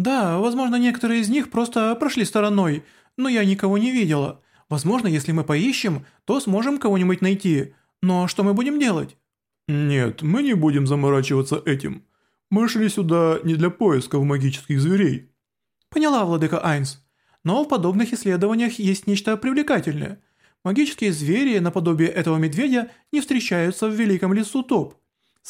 Да, возможно, некоторые из них просто прошли стороной, но я никого не видела. Возможно, если мы поищем, то сможем кого-нибудь найти. Но что мы будем делать? Нет, мы не будем заморачиваться этим. Мы шли сюда не для поисков магических зверей. Поняла, владыка Айнс. Но в подобных исследованиях есть нечто привлекательное. Магические звери, наподобие этого медведя, не встречаются в Великом лесу Топ.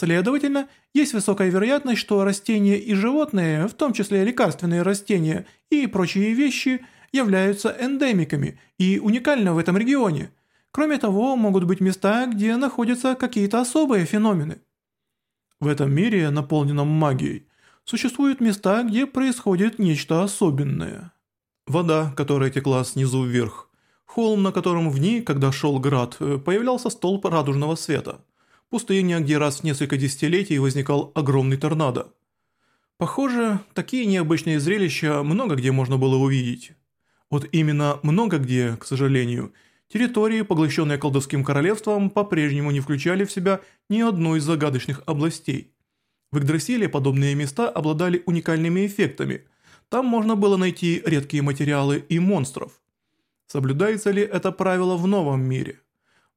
Следовательно, есть высокая вероятность, что растения и животные, в том числе лекарственные растения и прочие вещи, являются эндемиками и уникальны в этом регионе. Кроме того, могут быть места, где находятся какие-то особые феномены. В этом мире, наполненном магией, существуют места, где происходит нечто особенное. Вода, которая текла снизу вверх. Холм, на котором в ней, когда шел град, э, появлялся столб радужного света пустыня, где раз в несколько десятилетий возникал огромный торнадо. Похоже, такие необычные зрелища много где можно было увидеть. Вот именно много где, к сожалению, территории, поглощенные колдовским королевством, по-прежнему не включали в себя ни одной из загадочных областей. В Игдрасиле подобные места обладали уникальными эффектами. Там можно было найти редкие материалы и монстров. Соблюдается ли это правило в новом мире?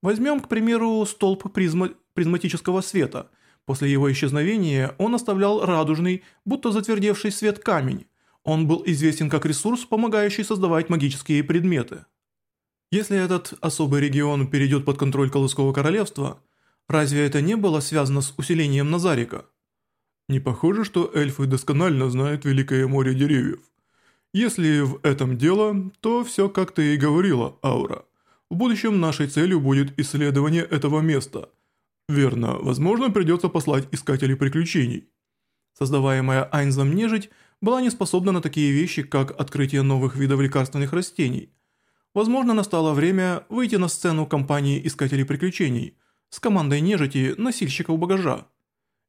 Возьмем, к примеру, столб призма призматического света. После его исчезновения он оставлял радужный, будто затвердевший свет камень. Он был известен как ресурс, помогающий создавать магические предметы. Если этот особый регион перейдет под контроль Колыского королевства, разве это не было связано с усилением Назарика? Не похоже, что эльфы досконально знают Великое море деревьев. Если в этом дело, то все как ты и говорила, Аура. В будущем нашей целью будет исследование этого места – Верно, возможно, придется послать искателей приключений. Создаваемая Айнзом нежить была не способна на такие вещи, как открытие новых видов лекарственных растений. Возможно, настало время выйти на сцену компании искателей приключений с командой нежити носильщиков багажа.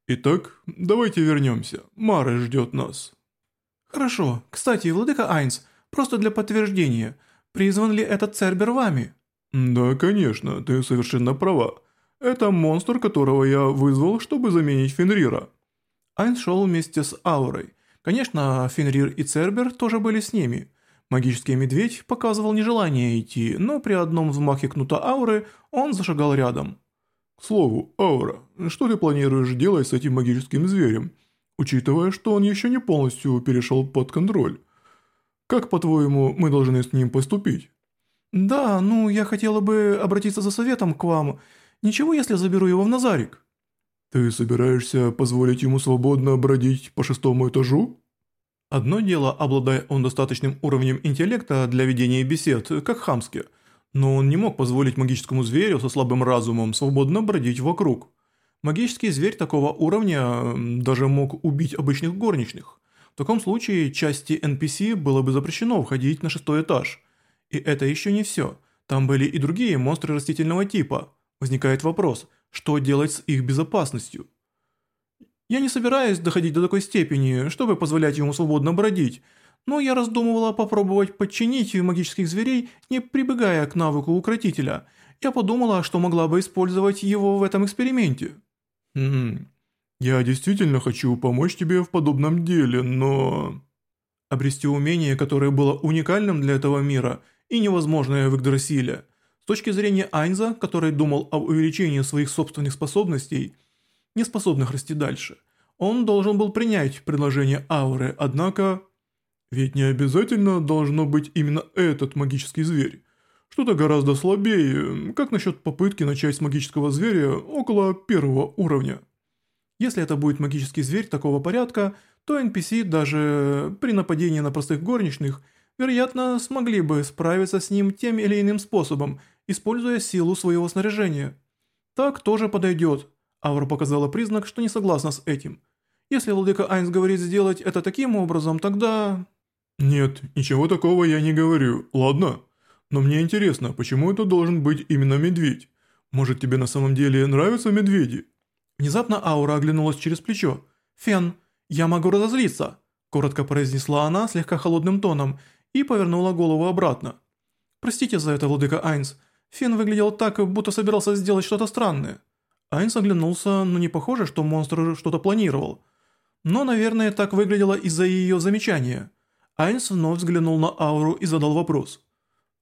Итак, давайте вернемся. Мары ждет нас. Хорошо. Кстати, владыка Айнс, просто для подтверждения, призван ли этот Цербер вами? Да, конечно, ты совершенно права. Это монстр, которого я вызвал, чтобы заменить Фенрира. Айнс шел вместе с Аурой. Конечно, Фенрир и Цербер тоже были с ними. Магический медведь показывал нежелание идти, но при одном взмахе кнута Ауры он зашагал рядом. К слову, Аура, что ты планируешь делать с этим магическим зверем, учитывая, что он еще не полностью перешел под контроль? Как, по-твоему, мы должны с ним поступить? Да, ну, я хотела бы обратиться за советом к вам, Ничего, если заберу его в Назарик». «Ты собираешься позволить ему свободно бродить по шестому этажу?» Одно дело, обладая он достаточным уровнем интеллекта для ведения бесед, как хамски, но он не мог позволить магическому зверю со слабым разумом свободно бродить вокруг. Магический зверь такого уровня даже мог убить обычных горничных. В таком случае части NPC было бы запрещено входить на шестой этаж. И это еще не все. Там были и другие монстры растительного типа – Возникает вопрос, что делать с их безопасностью? Я не собираюсь доходить до такой степени, чтобы позволять ему свободно бродить, но я раздумывала попробовать подчинить магических зверей, не прибегая к навыку укротителя. Я подумала, что могла бы использовать его в этом эксперименте. Хм. Я действительно хочу помочь тебе в подобном деле, но... Обрести умение, которое было уникальным для этого мира и невозможное в Игдрасиле – с точки зрения Айнза, который думал об увеличении своих собственных способностей, не способных расти дальше, он должен был принять предложение Ауры, однако... Ведь не обязательно должно быть именно этот магический зверь. Что-то гораздо слабее, как насчет попытки начать с магического зверя около первого уровня. Если это будет магический зверь такого порядка, то NPC даже при нападении на простых горничных, вероятно, смогли бы справиться с ним тем или иным способом – используя силу своего снаряжения. Так тоже подойдет. Аура показала признак, что не согласна с этим. Если владыка Айнс говорит сделать это таким образом, тогда... Нет, ничего такого я не говорю, ладно? Но мне интересно, почему это должен быть именно медведь? Может тебе на самом деле нравятся медведи? Внезапно Аура оглянулась через плечо. «Фен, я могу разозлиться», – коротко произнесла она слегка холодным тоном и повернула голову обратно. «Простите за это, владыка Айнс, Финн выглядел так, будто собирался сделать что-то странное. Айнс оглянулся, но не похоже, что монстр что-то планировал. Но, наверное, так выглядело из-за ее замечания. Айнс вновь взглянул на ауру и задал вопрос.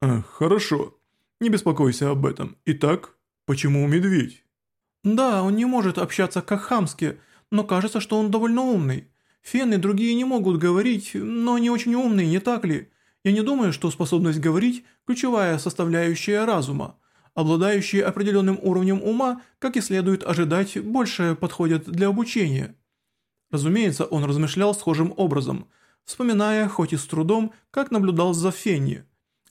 «Э, «Хорошо. Не беспокойся об этом. Итак, почему медведь?» «Да, он не может общаться как хамски, но кажется, что он довольно умный. Фен и другие не могут говорить, но они очень умные, не так ли? Я не думаю, что способность говорить – ключевая составляющая разума. Обладающие определенным уровнем ума, как и следует ожидать, больше подходят для обучения. Разумеется, он размышлял схожим образом, вспоминая, хоть и с трудом, как наблюдал за Фенни.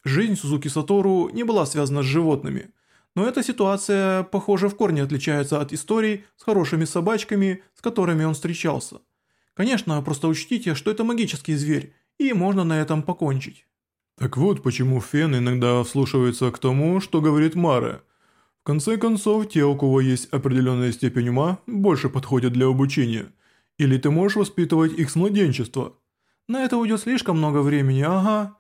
Жизнь Сузуки Сатору не была связана с животными – но эта ситуация, похоже, в корне отличается от историй с хорошими собачками, с которыми он встречался. Конечно, просто учтите, что это магический зверь, и можно на этом покончить. Так вот почему Фен иногда вслушивается к тому, что говорит Мара. В конце концов, те, у кого есть определенная степень ума, больше подходят для обучения. Или ты можешь воспитывать их с младенчества. На это уйдет слишком много времени, ага.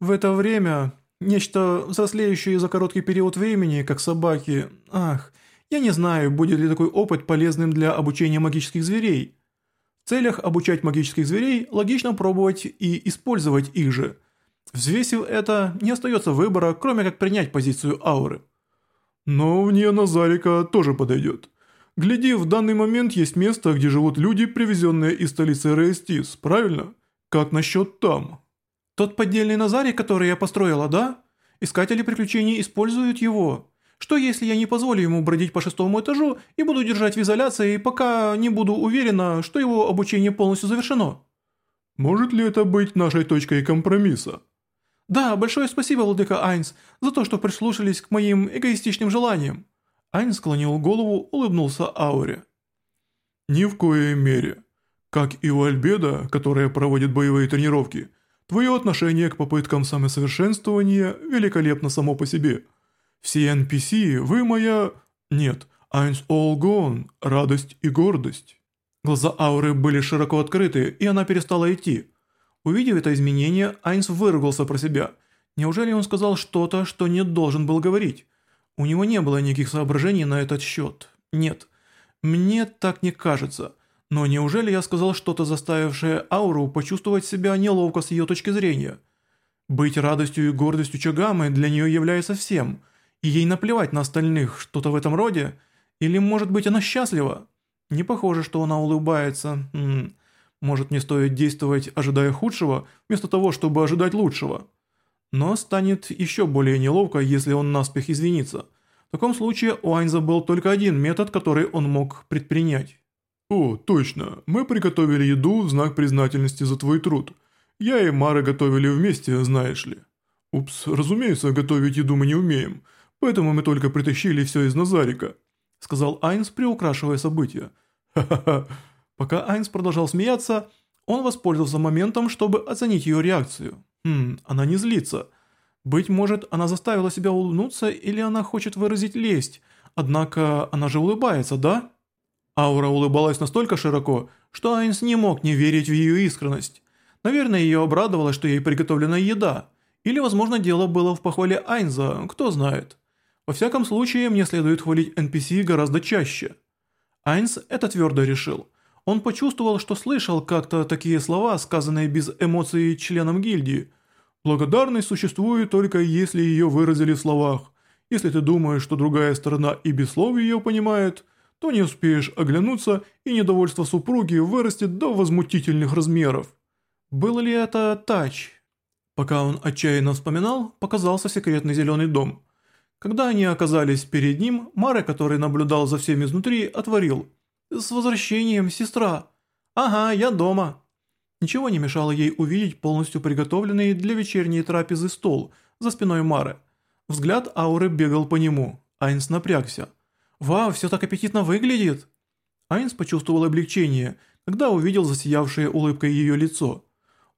В это время нечто взрослеющее за короткий период времени, как собаки. Ах, я не знаю, будет ли такой опыт полезным для обучения магических зверей целях обучать магических зверей, логично пробовать и использовать их же. Взвесив это, не остается выбора, кроме как принять позицию ауры. Но мне Назарика тоже подойдет. Гляди, в данный момент есть место, где живут люди, привезенные из столицы Рейстис, правильно? Как насчет там? Тот поддельный Назарик, который я построила, да? Искатели приключений используют его. Что если я не позволю ему бродить по шестому этажу и буду держать в изоляции, пока не буду уверена, что его обучение полностью завершено? Может ли это быть нашей точкой компромисса? Да, большое спасибо, владыка Айнс, за то, что прислушались к моим эгоистичным желаниям. Айнс склонил голову, улыбнулся Ауре. Ни в коей мере. Как и у Альбеда, которая проводит боевые тренировки, твое отношение к попыткам самосовершенствования великолепно само по себе – все CNPC, вы моя... Нет, Айнс Олгон, радость и гордость». Глаза Ауры были широко открыты, и она перестала идти. Увидев это изменение, Айнс выругался про себя. Неужели он сказал что-то, что не должен был говорить? У него не было никаких соображений на этот счет. Нет, мне так не кажется. Но неужели я сказал что-то, заставившее Ауру почувствовать себя неловко с ее точки зрения? Быть радостью и гордостью Чагамы для нее является всем – и ей наплевать на остальных, что-то в этом роде? Или, может быть, она счастлива? Не похоже, что она улыбается. М -м. Может, не стоит действовать, ожидая худшего, вместо того, чтобы ожидать лучшего? Но станет еще более неловко, если он наспех извинится. В таком случае у Айнза был только один метод, который он мог предпринять. «О, точно. Мы приготовили еду в знак признательности за твой труд. Я и Мара готовили вместе, знаешь ли». «Упс, разумеется, готовить еду мы не умеем» поэтому мы только притащили все из Назарика», — сказал Айнс, приукрашивая события. «Ха-ха-ха». Пока Айнс продолжал смеяться, он воспользовался моментом, чтобы оценить ее реакцию. «Хм, она не злится. Быть может, она заставила себя улыбнуться или она хочет выразить лесть, однако она же улыбается, да?» Аура улыбалась настолько широко, что Айнс не мог не верить в ее искренность. Наверное, ее обрадовало, что ей приготовлена еда. Или, возможно, дело было в похвале Айнза, кто знает. Во всяком случае, мне следует хвалить NPC гораздо чаще. Айнс это твердо решил. Он почувствовал, что слышал как-то такие слова, сказанные без эмоций членам гильдии. Благодарность существует только если ее выразили в словах. Если ты думаешь, что другая сторона и без слов ее понимает, то не успеешь оглянуться, и недовольство супруги вырастет до возмутительных размеров. Был ли это тач? Пока он отчаянно вспоминал, показался секретный зеленый дом – когда они оказались перед ним, Мара, который наблюдал за всем изнутри, отворил. «С возвращением, сестра!» «Ага, я дома!» Ничего не мешало ей увидеть полностью приготовленный для вечерней трапезы стол за спиной Мары. Взгляд Ауры бегал по нему. Айнс напрягся. «Вау, все так аппетитно выглядит!» Айнс почувствовал облегчение, когда увидел засиявшее улыбкой ее лицо.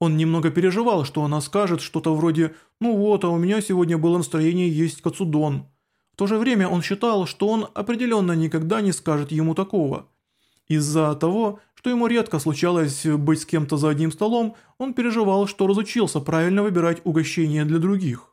Он немного переживал, что она скажет что-то вроде «Ну вот, а у меня сегодня было настроение есть кацудон». В то же время он считал, что он определенно никогда не скажет ему такого. Из-за того, что ему редко случалось быть с кем-то за одним столом, он переживал, что разучился правильно выбирать угощения для других.